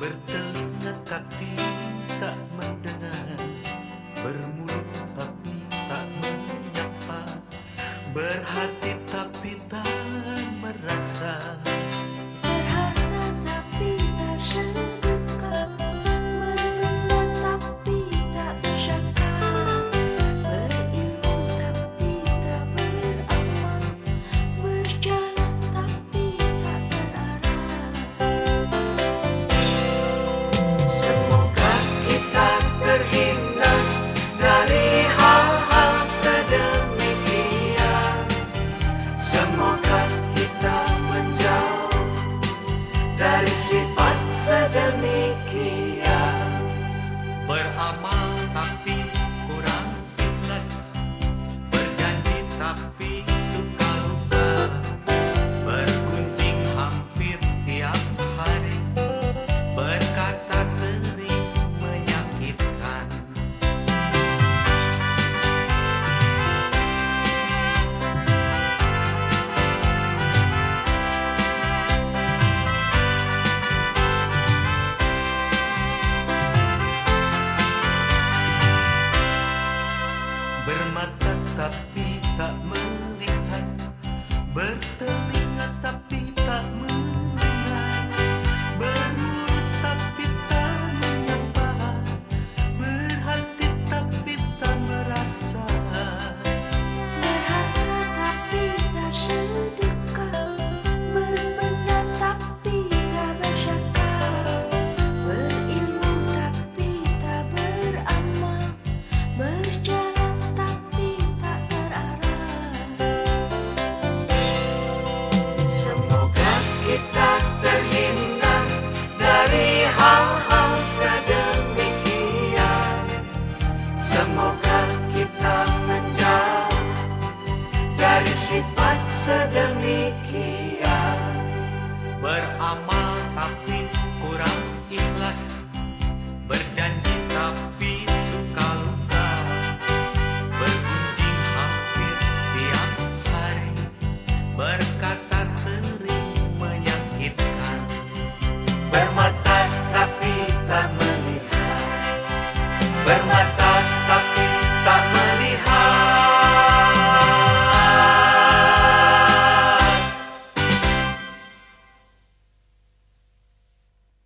Bertelinga tapi tak mendengar. Bermulut tapi tak menyapa. Berhati tapi tak bersifat sedemikian. Beramal tapi kurang ikhlas Berjanji tapi suka lupa Berkunjing hampir tiap hari Berkata sering menyakitkan. Bermata tapi tak melihat. Bermata